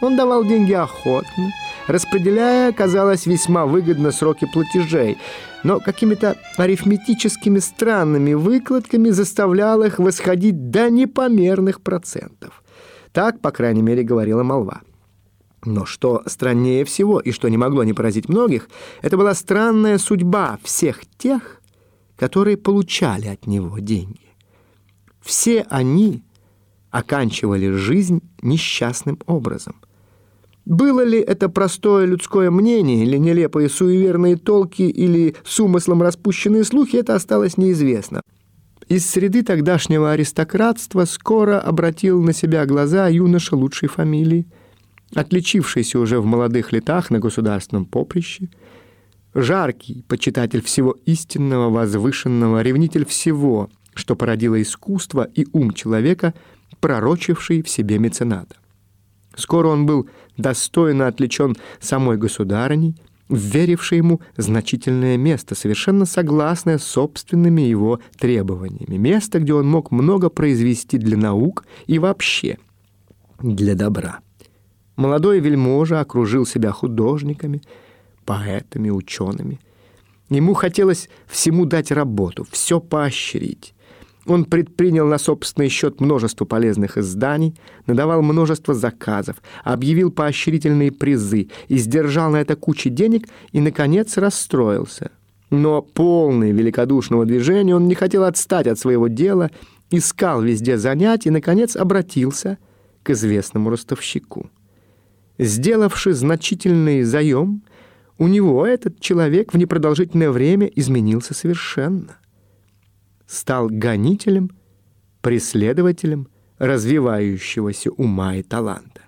Он давал деньги охотно, распределяя, казалось, весьма выгодно сроки платежей, но какими-то арифметическими странными выкладками заставлял их восходить до непомерных процентов. Так, по крайней мере, говорила молва. Но что страннее всего, и что не могло не поразить многих, это была странная судьба всех тех, которые получали от него деньги. Все они оканчивали жизнь несчастным образом. Было ли это простое людское мнение, или нелепые суеверные толки, или с умыслом распущенные слухи, это осталось неизвестно. Из среды тогдашнего аристократства скоро обратил на себя глаза юноша лучшей фамилии, отличившийся уже в молодых летах на государственном поприще, жаркий почитатель всего истинного, возвышенного, ревнитель всего, что породило искусство и ум человека, пророчивший в себе мецената. Скоро он был достойно отличен самой государыней, верившей ему значительное место, совершенно согласное с собственными его требованиями, место, где он мог много произвести для наук и вообще для добра. Молодой вельможа окружил себя художниками, поэтами, учеными. Ему хотелось всему дать работу, все поощрить. Он предпринял на собственный счет множество полезных изданий, надавал множество заказов, объявил поощрительные призы, и сдержал на это кучу денег и, наконец, расстроился. Но полный великодушного движения он не хотел отстать от своего дела, искал везде занятий и, наконец, обратился к известному ростовщику. Сделавший значительный заем, у него этот человек в непродолжительное время изменился совершенно. Стал гонителем, преследователем развивающегося ума и таланта.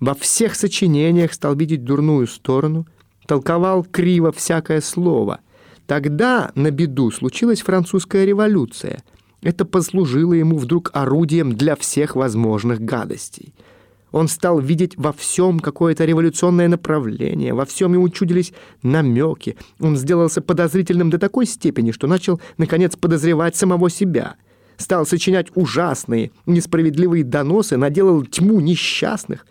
Во всех сочинениях стал видеть дурную сторону, толковал криво всякое слово. Тогда на беду случилась французская революция. Это послужило ему вдруг орудием для всех возможных гадостей — он стал видеть во всем какое-то революционное направление, во всем ему чудились намеки. Он сделался подозрительным до такой степени, что начал, наконец, подозревать самого себя. Стал сочинять ужасные, несправедливые доносы, наделал тьму несчастных.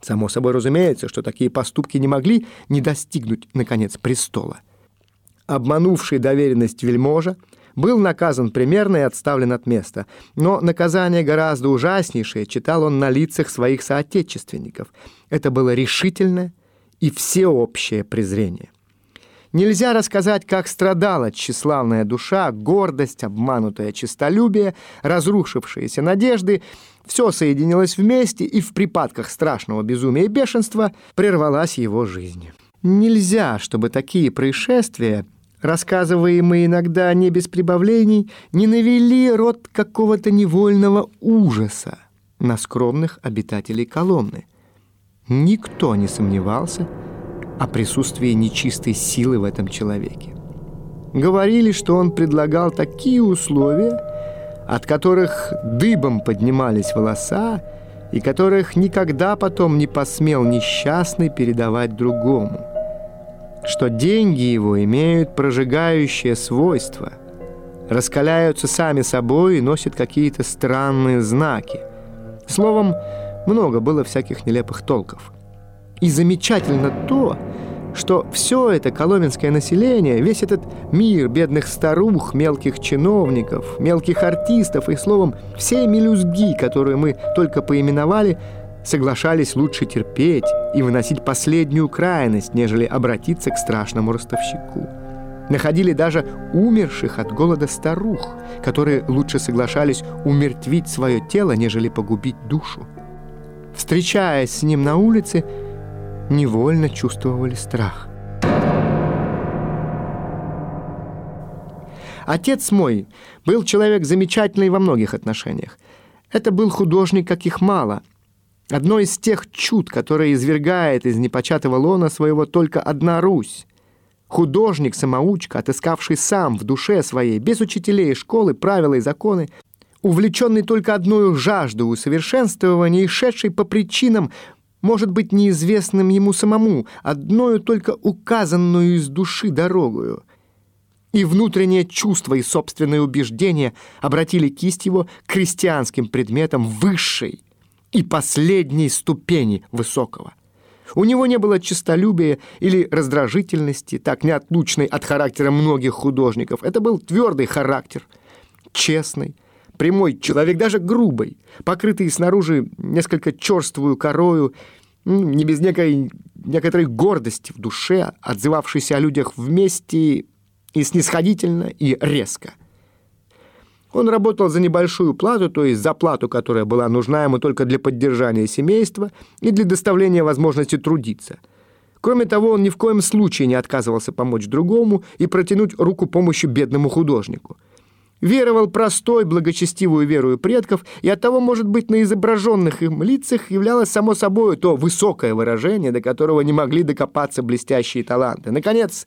Само собой разумеется, что такие поступки не могли не достигнуть, наконец, престола. Обманувший доверенность вельможа, был наказан примерно и отставлен от места. Но наказание гораздо ужаснейшее читал он на лицах своих соотечественников. Это было решительное и всеобщее презрение. Нельзя рассказать, как страдала тщеславная душа, гордость, обманутое честолюбие, разрушившиеся надежды. Все соединилось вместе, и в припадках страшного безумия и бешенства прервалась его жизнь. Нельзя, чтобы такие происшествия рассказываемые иногда не без прибавлений, не навели род какого-то невольного ужаса на скромных обитателей Коломны. Никто не сомневался о присутствии нечистой силы в этом человеке. Говорили, что он предлагал такие условия, от которых дыбом поднимались волоса, и которых никогда потом не посмел несчастный передавать другому – что деньги его имеют прожигающее свойство, раскаляются сами собой и носят какие-то странные знаки. Словом, много было всяких нелепых толков. И замечательно то, что все это коломенское население, весь этот мир бедных старух, мелких чиновников, мелких артистов и, словом, все мелюзги, которые мы только поименовали – соглашались лучше терпеть и выносить последнюю крайность, нежели обратиться к страшному ростовщику. Находили даже умерших от голода старух, которые лучше соглашались умертвить свое тело, нежели погубить душу. Встречаясь с ним на улице, невольно чувствовали страх. Отец мой был человек замечательный во многих отношениях. Это был художник, каких мало – Одно из тех чуд, которые извергает из непочатого лона своего только одна Русь. Художник-самоучка, отыскавший сам в душе своей, без учителей школы, правила и законы, увлеченный только одной жаждой усовершенствования и шедший по причинам, может быть, неизвестным ему самому, одною только указанную из души дорогою. И внутреннее чувство и собственное убеждение обратили кисть его к христианским предметам высшей, и последней ступени высокого. У него не было честолюбия или раздражительности, так неотлучной от характера многих художников. Это был твердый характер, честный, прямой человек, даже грубый, покрытый снаружи несколько черствую корою, не без некой, некоторой гордости в душе, отзывавшейся о людях вместе и снисходительно, и резко. Он работал за небольшую плату, то есть за плату, которая была нужна ему только для поддержания семейства и для доставления возможности трудиться. Кроме того, он ни в коем случае не отказывался помочь другому и протянуть руку помощи бедному художнику. Веровал простой, благочестивую верою предков, и оттого, может быть, на изображенных им лицах являлось само собой то высокое выражение, до которого не могли докопаться блестящие таланты. Наконец,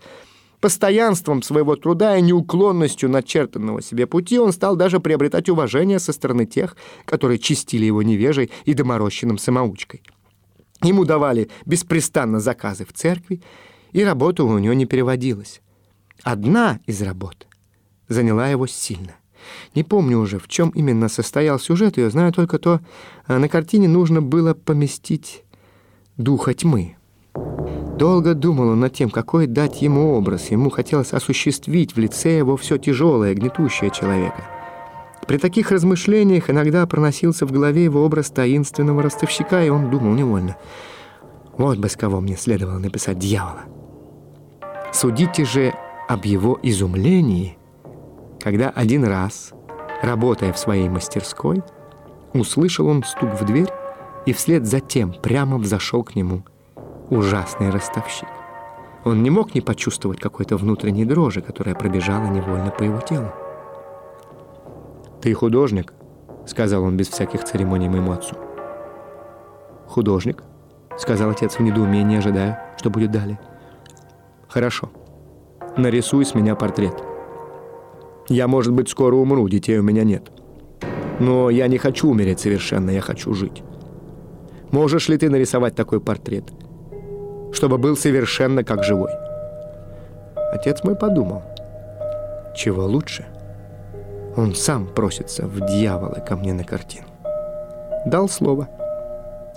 Постоянством своего труда и неуклонностью начертанного себе пути он стал даже приобретать уважение со стороны тех, которые чистили его невежей и доморощенным самоучкой. Ему давали беспрестанно заказы в церкви, и работа у него не переводилась. Одна из работ заняла его сильно. Не помню уже, в чем именно состоял сюжет ее, знаю только то, а на картине нужно было поместить духа тьмы. Долго думал он над тем, какой дать ему образ. Ему хотелось осуществить в лице его все тяжелое, гнетущее человека. При таких размышлениях иногда проносился в голове его образ таинственного ростовщика, и он думал невольно. Вот бы с кого мне следовало написать дьявола. Судите же об его изумлении, когда один раз, работая в своей мастерской, услышал он стук в дверь и вслед за тем прямо взошел к нему – ужасный ростовщик. Он не мог не почувствовать какой-то внутренней дрожи, которая пробежала невольно по его телу. «Ты художник?» — сказал он без всяких церемоний моему отцу. «Художник?» — сказал отец в недоумении, ожидая, что будет далее. «Хорошо. Нарисуй с меня портрет. Я, может быть, скоро умру, детей у меня нет. Но я не хочу умереть совершенно, я хочу жить. Можешь ли ты нарисовать такой портрет?» Чтобы был совершенно как живой. Отец мой подумал, чего лучше? Он сам просится в дьяволы ко мне на картину. Дал слово.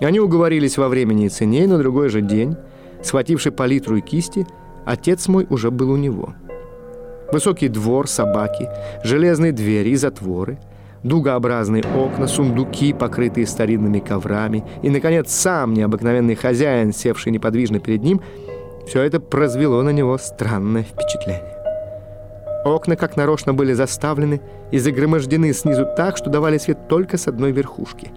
Они уговорились во времени и цене, и на другой же день, схвативший палитру и кисти, отец мой уже был у него. Высокий двор, собаки, железные двери и затворы — дугообразные окна, сундуки, покрытые старинными коврами, и, наконец, сам необыкновенный хозяин, севший неподвижно перед ним, все это произвело на него странное впечатление. Окна, как нарочно, были заставлены и загромождены снизу так, что давали свет только с одной верхушки.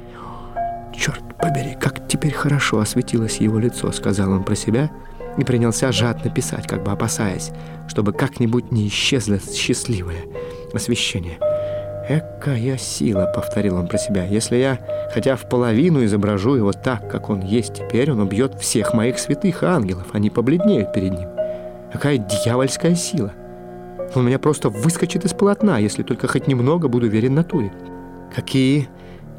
«Черт побери, как теперь хорошо осветилось его лицо», — сказал он про себя, и принялся жадно писать, как бы опасаясь, чтобы как-нибудь не исчезло счастливое освещение — «Экая сила», — повторил он про себя. «Если я хотя в половину изображу его так, как он есть теперь, он убьет всех моих святых ангелов. Они побледнеют перед ним. Какая дьявольская сила! Он меня просто выскочит из полотна, если только хоть немного буду верен натуре. Какие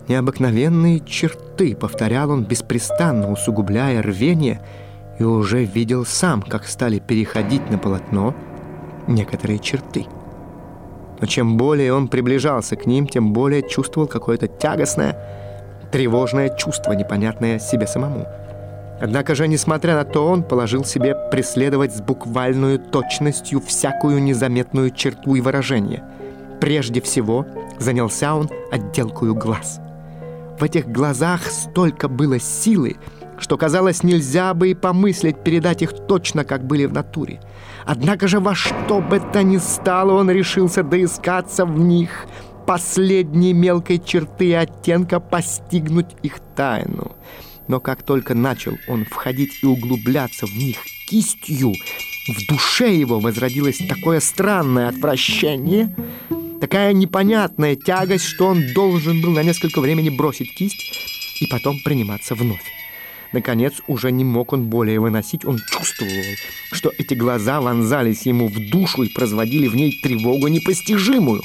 необыкновенные черты!» — повторял он, беспрестанно усугубляя рвение, и уже видел сам, как стали переходить на полотно некоторые черты — но чем более он приближался к ним, тем более чувствовал какое-то тягостное, тревожное чувство, непонятное себе самому. Однако же, несмотря на то, он положил себе преследовать с буквальной точностью всякую незаметную черту и выражение. Прежде всего занялся он отделкою глаз. В этих глазах столько было силы, что, казалось, нельзя бы и помыслить передать их точно, как были в натуре. Однако же во что бы то ни стало, он решился доискаться в них последней мелкой черты и оттенка, постигнуть их тайну. Но как только начал он входить и углубляться в них кистью, в душе его возродилось такое странное отвращение, такая непонятная тягость, что он должен был на несколько времени бросить кисть и потом приниматься вновь. Наконец, уже не мог он более выносить. Он чувствовал, что эти глаза вонзались ему в душу и производили в ней тревогу непостижимую.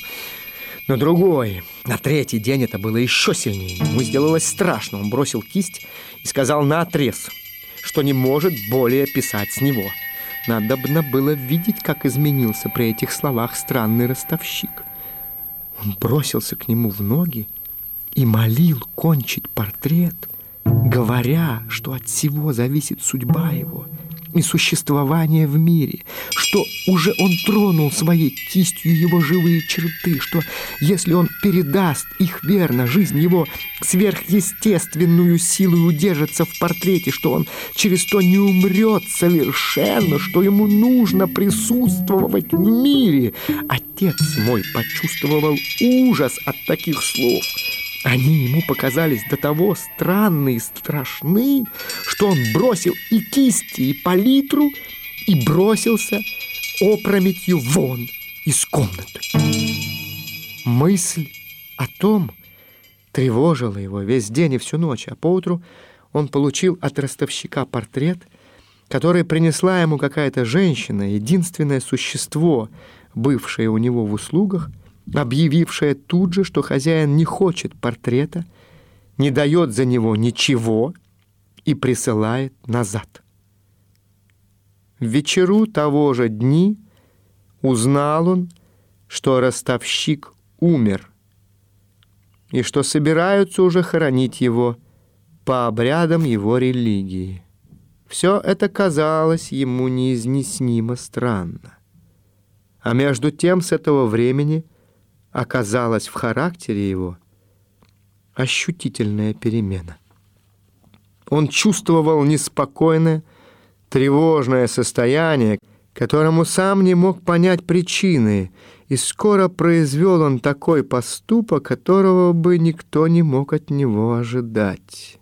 На другой, на третий день это было еще сильнее. Ему сделалось страшно. Он бросил кисть и сказал на отрез, что не может более писать с него. Надобно было видеть, как изменился при этих словах странный ростовщик. Он бросился к нему в ноги и молил кончить портрет, говоря, что от всего зависит судьба его — и существование в мире, что уже он тронул своей кистью его живые черты, что если он передаст их верно, жизнь его сверхъестественную силу удержится в портрете, что он через то не умрет совершенно, что ему нужно присутствовать в мире. Отец мой почувствовал ужас от таких слов. Они ему показались до того странны и страшны, что он бросил и кисти, и палитру, и бросился опрометью вон из комнаты. Мысль о том тревожила его весь день и всю ночь, а поутру он получил от ростовщика портрет, который принесла ему какая-то женщина, единственное существо, бывшее у него в услугах — объявившая тут же, что хозяин не хочет портрета, не дает за него ничего и присылает назад. В вечеру того же дни узнал он, что ростовщик умер и что собираются уже хоронить его по обрядам его религии. Все это казалось ему неизъяснимо странно. А между тем с этого времени – оказалась в характере его ощутительная перемена. Он чувствовал неспокойное, тревожное состояние, которому сам не мог понять причины, и скоро произвел он такой поступок, которого бы никто не мог от него ожидать.